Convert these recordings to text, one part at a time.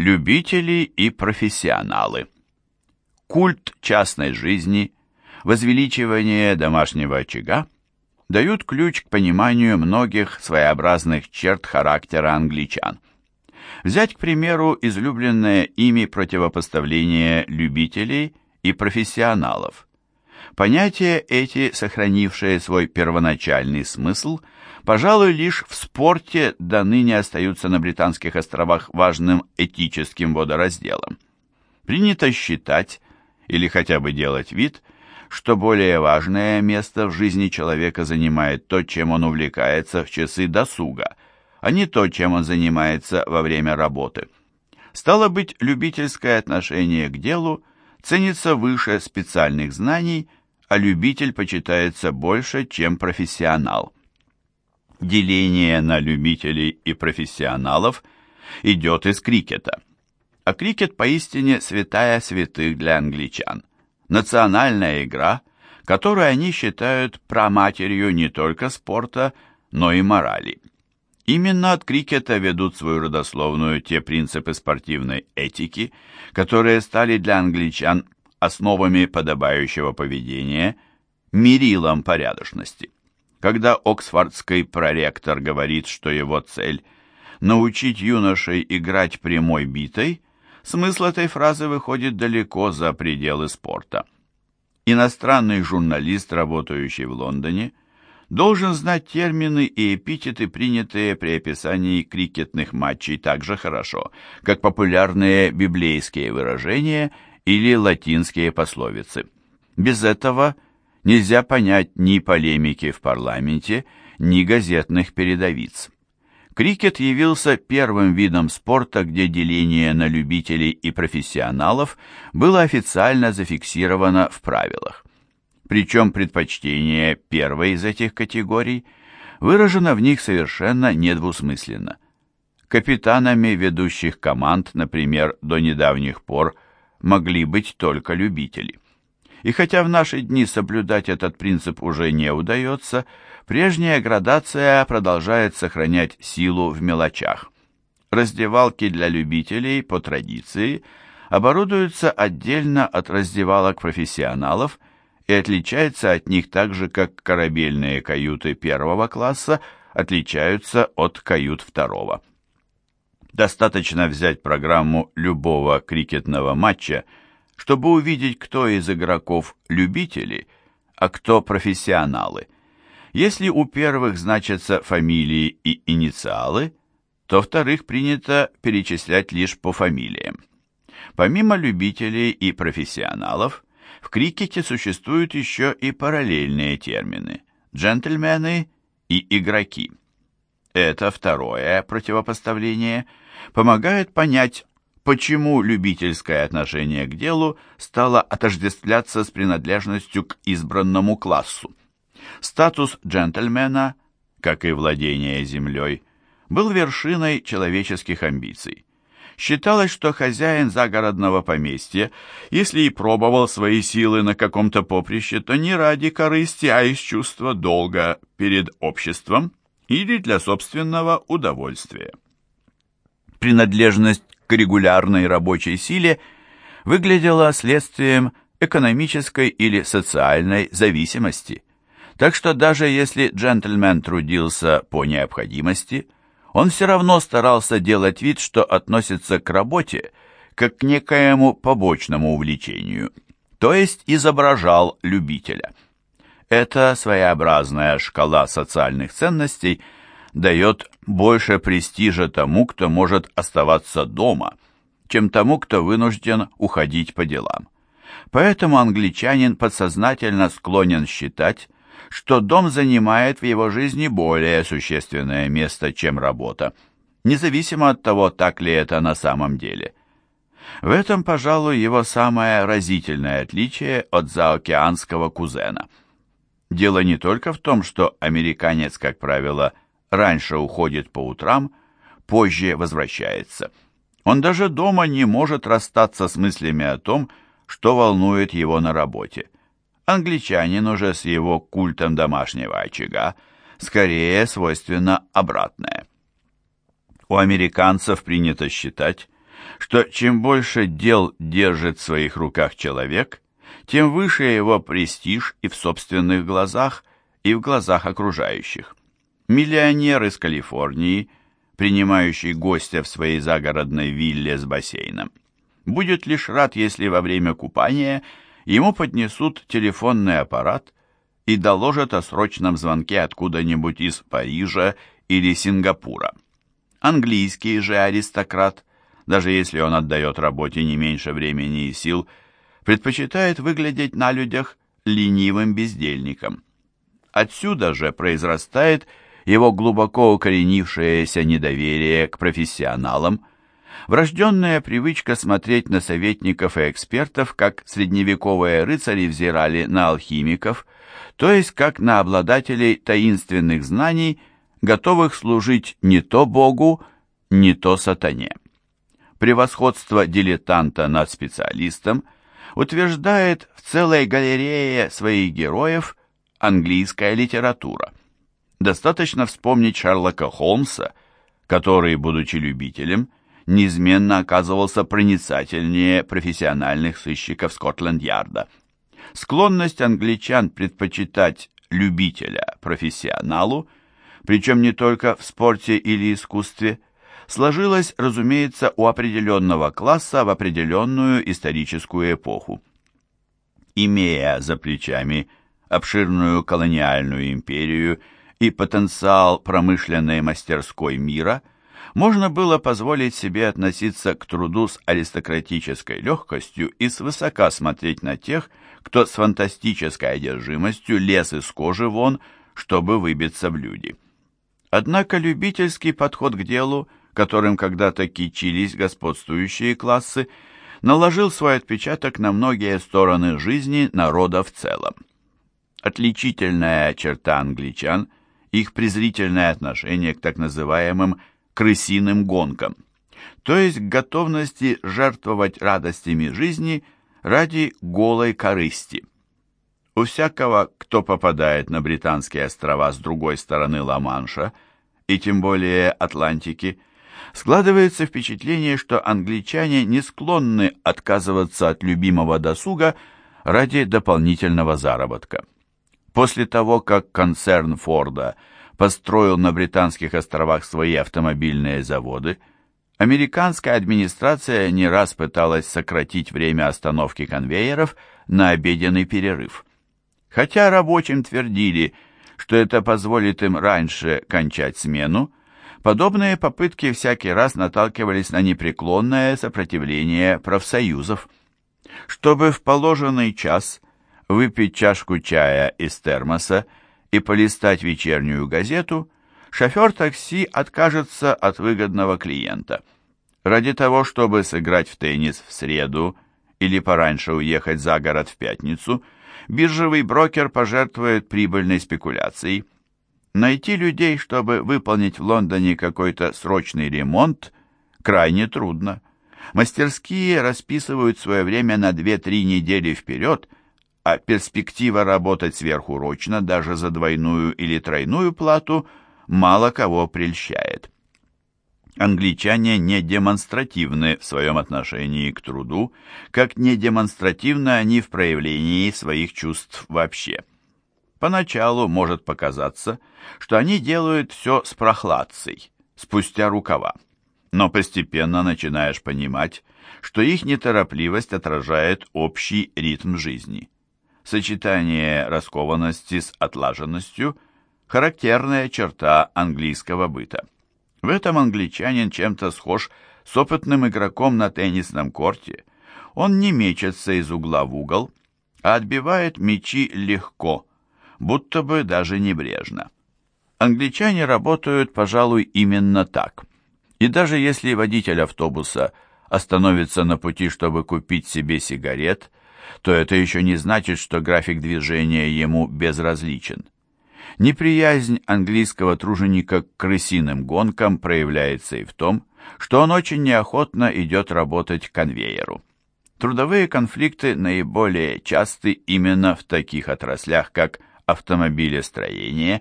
Любители и профессионалы. Культ частной жизни, возвеличивание домашнего очага дают ключ к пониманию многих своеобразных черт характера англичан. Взять, к примеру, излюбленное ими противопоставление любителей и профессионалов. Понятия эти, сохранившие свой первоначальный смысл – пожалуй, лишь в спорте до ныне остаются на Британских островах важным этическим водоразделом. Принято считать, или хотя бы делать вид, что более важное место в жизни человека занимает то, чем он увлекается в часы досуга, а не то, чем он занимается во время работы. Стало быть, любительское отношение к делу ценится выше специальных знаний, а любитель почитается больше, чем профессионал деление на любителей и профессионалов идет из крикета. А крикет поистине святая святых для англичан. Национальная игра, которую они считают праматерью не только спорта, но и морали. Именно от крикета ведут свою родословную те принципы спортивной этики, которые стали для англичан основами подобающего поведения, мерилом порядочности. Когда оксфордский проректор говорит, что его цель – научить юношей играть прямой битой, смысл этой фразы выходит далеко за пределы спорта. Иностранный журналист, работающий в Лондоне, должен знать термины и эпитеты, принятые при описании крикетных матчей так же хорошо, как популярные библейские выражения или латинские пословицы. Без этого – нельзя понять ни полемики в парламенте, ни газетных передовиц. Крикет явился первым видом спорта, где деление на любителей и профессионалов было официально зафиксировано в правилах. Причем предпочтение первой из этих категорий выражено в них совершенно недвусмысленно. Капитанами ведущих команд, например, до недавних пор могли быть только любители. И хотя в наши дни соблюдать этот принцип уже не удается, прежняя градация продолжает сохранять силу в мелочах. Раздевалки для любителей по традиции оборудуются отдельно от раздевалок профессионалов и отличаются от них так же, как корабельные каюты первого класса отличаются от кают второго. Достаточно взять программу любого крикетного матча – чтобы увидеть, кто из игроков любители, а кто профессионалы. Если у первых значатся фамилии и инициалы, то вторых принято перечислять лишь по фамилиям. Помимо любителей и профессионалов, в крикете существуют еще и параллельные термины – джентльмены и игроки. Это второе противопоставление помогает понять, почему любительское отношение к делу стало отождествляться с принадлежностью к избранному классу. Статус джентльмена, как и владение землей, был вершиной человеческих амбиций. Считалось, что хозяин загородного поместья, если и пробовал свои силы на каком-то поприще, то не ради корысти, а из чувства долга перед обществом или для собственного удовольствия. Принадлежность к регулярной рабочей силе выглядело следствием экономической или социальной зависимости. Так что даже если джентльмен трудился по необходимости, он все равно старался делать вид, что относится к работе как к некоему побочному увлечению, то есть изображал любителя. Эта своеобразная шкала социальных ценностей – дает больше престижа тому, кто может оставаться дома, чем тому, кто вынужден уходить по делам. Поэтому англичанин подсознательно склонен считать, что дом занимает в его жизни более существенное место, чем работа, независимо от того, так ли это на самом деле. В этом, пожалуй, его самое разительное отличие от заокеанского кузена. Дело не только в том, что американец, как правило, раньше уходит по утрам, позже возвращается. Он даже дома не может расстаться с мыслями о том, что волнует его на работе. Англичанин уже с его культом домашнего очага скорее свойственно обратное. У американцев принято считать, что чем больше дел держит в своих руках человек, тем выше его престиж и в собственных глазах, и в глазах окружающих. Миллионер из Калифорнии, принимающий гостя в своей загородной вилле с бассейном, будет лишь рад, если во время купания ему поднесут телефонный аппарат и доложат о срочном звонке откуда-нибудь из Парижа или Сингапура. Английский же аристократ, даже если он отдает работе не меньше времени и сил, предпочитает выглядеть на людях ленивым бездельником. Отсюда же произрастает его глубоко укоренившееся недоверие к профессионалам, врожденная привычка смотреть на советников и экспертов, как средневековые рыцари взирали на алхимиков, то есть как на обладателей таинственных знаний, готовых служить не то Богу, не то сатане. Превосходство дилетанта над специалистом утверждает в целой галерее своих героев английская литература. Достаточно вспомнить Шерлока Холмса, который, будучи любителем, неизменно оказывался проницательнее профессиональных сыщиков Скотленд-Ярда. Склонность англичан предпочитать любителя профессионалу, причем не только в спорте или искусстве, сложилась, разумеется, у определенного класса в определенную историческую эпоху. Имея за плечами обширную колониальную империю и потенциал промышленной мастерской мира, можно было позволить себе относиться к труду с аристократической легкостью и свысока смотреть на тех, кто с фантастической одержимостью лез из кожи вон, чтобы выбиться в люди. Однако любительский подход к делу, которым когда-то кичились господствующие классы, наложил свой отпечаток на многие стороны жизни народа в целом. Отличительная черта англичан – их презрительное отношение к так называемым крысиным гонкам, то есть к готовности жертвовать радостями жизни ради голой корысти. У всякого, кто попадает на британские острова с другой стороны Ла-Манша, и тем более Атлантики, складывается впечатление, что англичане не склонны отказываться от любимого досуга ради дополнительного заработка. После того, как концерн Форда построил на Британских островах свои автомобильные заводы, американская администрация не раз пыталась сократить время остановки конвейеров на обеденный перерыв. Хотя рабочим твердили, что это позволит им раньше кончать смену, подобные попытки всякий раз наталкивались на непреклонное сопротивление профсоюзов. Чтобы в положенный час выпить чашку чая из термоса и полистать вечернюю газету, шофер такси откажется от выгодного клиента. Ради того, чтобы сыграть в теннис в среду или пораньше уехать за город в пятницу, биржевый брокер пожертвует прибыльной спекуляцией. Найти людей, чтобы выполнить в Лондоне какой-то срочный ремонт, крайне трудно. Мастерские расписывают свое время на 2-3 недели вперед – а перспектива работать сверхурочно даже за двойную или тройную плату мало кого прельщает. Англичане не демонстративны в своем отношении к труду, как не демонстративны они в проявлении своих чувств вообще. Поначалу может показаться, что они делают все с прохладцей, спустя рукава. Но постепенно начинаешь понимать, что их неторопливость отражает общий ритм жизни. Сочетание раскованности с отлаженностью – характерная черта английского быта. В этом англичанин чем-то схож с опытным игроком на теннисном корте. Он не мечется из угла в угол, а отбивает мячи легко, будто бы даже небрежно. Англичане работают, пожалуй, именно так. И даже если водитель автобуса остановится на пути, чтобы купить себе сигарет – то это еще не значит, что график движения ему безразличен. Неприязнь английского труженика к крысиным гонкам проявляется и в том, что он очень неохотно идет работать к конвейеру. Трудовые конфликты наиболее часты именно в таких отраслях, как автомобилестроение,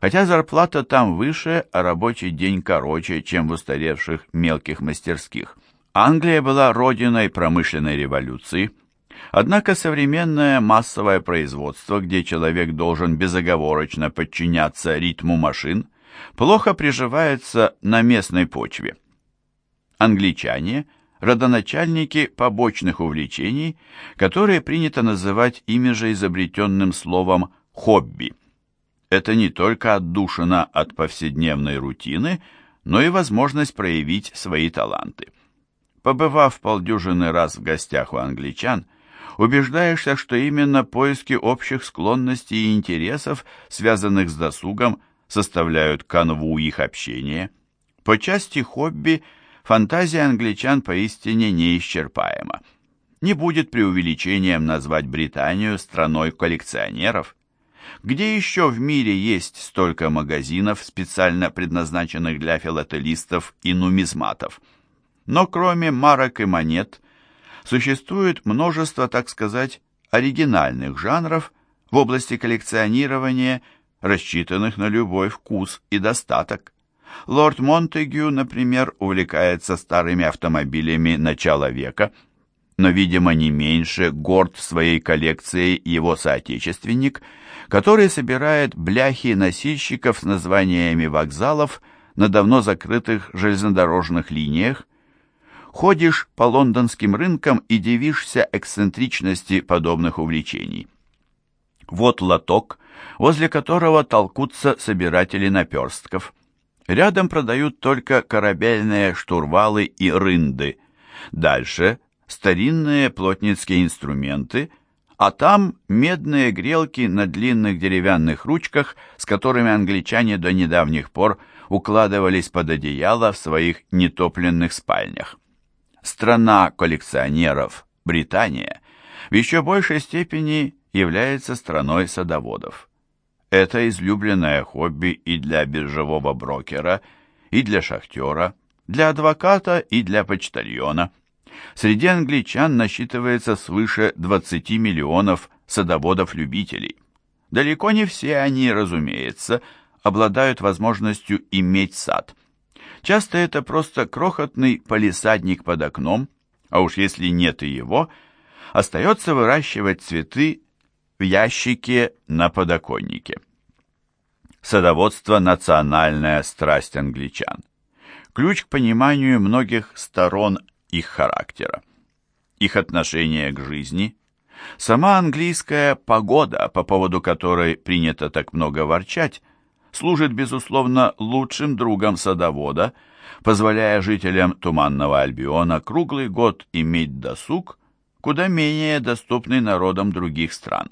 хотя зарплата там выше, а рабочий день короче, чем в устаревших мелких мастерских. Англия была родиной промышленной революции, однако современное массовое производство, где человек должен безоговорочно подчиняться ритму машин, плохо приживается на местной почве. Англичане – родоначальники побочных увлечений, которые принято называть ими же изобретенным словом «хобби». Это не только отдушина от повседневной рутины, но и возможность проявить свои таланты. Побывав полдюжины раз в гостях у англичан, убеждаешься, что именно поиски общих склонностей и интересов, связанных с досугом, составляют канву их общения. По части хобби фантазия англичан поистине неисчерпаема. Не будет преувеличением назвать Британию страной коллекционеров. Где еще в мире есть столько магазинов, специально предназначенных для филателистов и нумизматов? Но кроме марок и монет, существует множество, так сказать, оригинальных жанров в области коллекционирования, рассчитанных на любой вкус и достаток. Лорд Монтегю, например, увлекается старыми автомобилями начала века, но, видимо, не меньше горд своей коллекцией его соотечественник, который собирает бляхи носильщиков с названиями вокзалов на давно закрытых железнодорожных линиях, ходишь по лондонским рынкам и дивишься эксцентричности подобных увлечений. Вот лоток, возле которого толкутся собиратели наперстков. Рядом продают только корабельные штурвалы и рынды. Дальше старинные плотницкие инструменты, а там медные грелки на длинных деревянных ручках, с которыми англичане до недавних пор укладывались под одеяло в своих нетопленных спальнях страна коллекционеров, Британия, в еще большей степени является страной садоводов. Это излюбленное хобби и для биржевого брокера, и для шахтера, для адвоката и для почтальона. Среди англичан насчитывается свыше 20 миллионов садоводов-любителей. Далеко не все они, разумеется, обладают возможностью иметь сад. Часто это просто крохотный палисадник под окном, а уж если нет и его, остается выращивать цветы в ящике на подоконнике. Садоводство – национальная страсть англичан. Ключ к пониманию многих сторон их характера. Их отношение к жизни, сама английская погода, по поводу которой принято так много ворчать, служит, безусловно, лучшим другом садовода, позволяя жителям Туманного Альбиона круглый год иметь досуг, куда менее доступный народам других стран.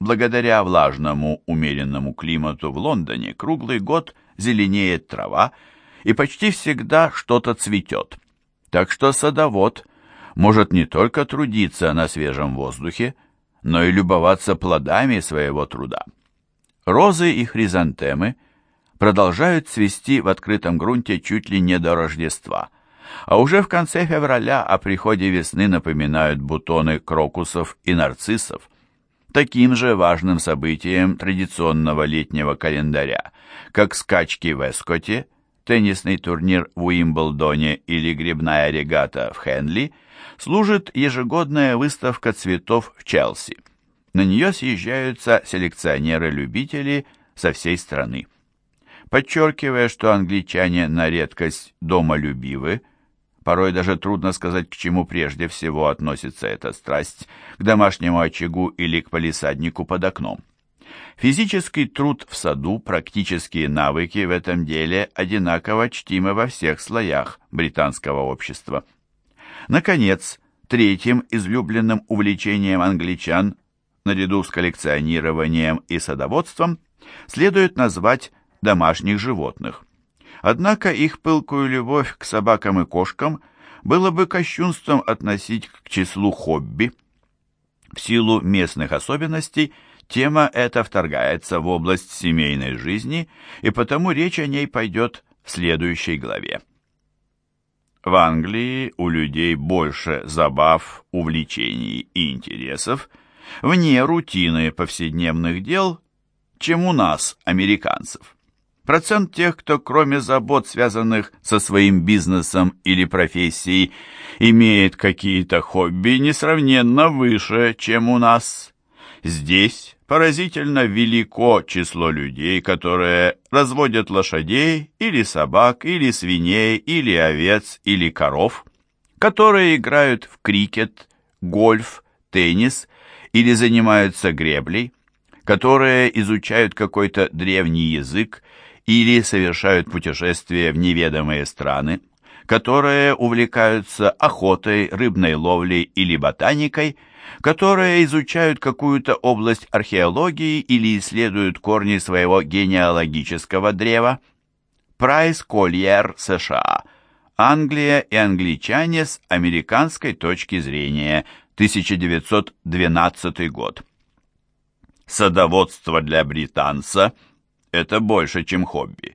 Благодаря влажному умеренному климату в Лондоне круглый год зеленеет трава, и почти всегда что-то цветет. Так что садовод может не только трудиться на свежем воздухе, но и любоваться плодами своего труда. Розы и хризантемы продолжают цвести в открытом грунте чуть ли не до Рождества, а уже в конце февраля о приходе весны напоминают бутоны крокусов и нарциссов. Таким же важным событием традиционного летнего календаря, как скачки в Эскоте, теннисный турнир в Уимблдоне или грибная регата в Хенли, служит ежегодная выставка цветов в Челси. На нее съезжаются селекционеры-любители со всей страны. Подчеркивая, что англичане на редкость домолюбивы, порой даже трудно сказать, к чему прежде всего относится эта страсть, к домашнему очагу или к палисаднику под окном. Физический труд в саду, практические навыки в этом деле одинаково чтимы во всех слоях британского общества. Наконец, третьим излюбленным увлечением англичан наряду с коллекционированием и садоводством, следует назвать домашних животных. Однако их пылкую любовь к собакам и кошкам было бы кощунством относить к числу хобби. В силу местных особенностей тема эта вторгается в область семейной жизни, и потому речь о ней пойдет в следующей главе. В Англии у людей больше забав, увлечений и интересов – вне рутины повседневных дел, чем у нас, американцев. Процент тех, кто кроме забот, связанных со своим бизнесом или профессией, имеет какие-то хобби, несравненно выше, чем у нас. Здесь поразительно велико число людей, которые разводят лошадей или собак, или свиней, или овец, или коров, которые играют в крикет, гольф, теннис или занимаются греблей, которые изучают какой-то древний язык или совершают путешествия в неведомые страны, которые увлекаются охотой, рыбной ловлей или ботаникой, которые изучают какую-то область археологии или исследуют корни своего генеалогического древа. Прайс Кольер, США. Англия и англичане с американской точки зрения. 1912 год. Садоводство для британца – это больше, чем хобби,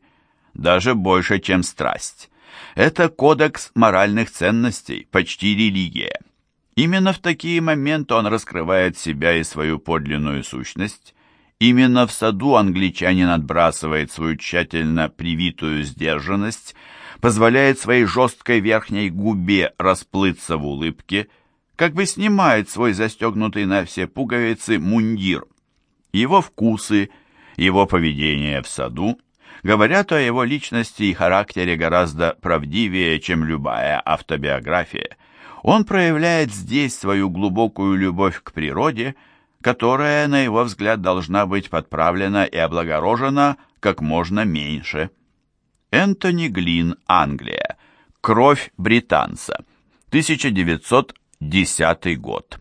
даже больше, чем страсть. Это кодекс моральных ценностей, почти религия. Именно в такие моменты он раскрывает себя и свою подлинную сущность. Именно в саду англичанин отбрасывает свою тщательно привитую сдержанность, позволяет своей жесткой верхней губе расплыться в улыбке, как бы снимает свой застегнутый на все пуговицы мундир. Его вкусы, его поведение в саду говорят о его личности и характере гораздо правдивее, чем любая автобиография. Он проявляет здесь свою глубокую любовь к природе, которая, на его взгляд, должна быть подправлена и облагорожена как можно меньше. Энтони Глин, Англия. Кровь британца. 1910 год.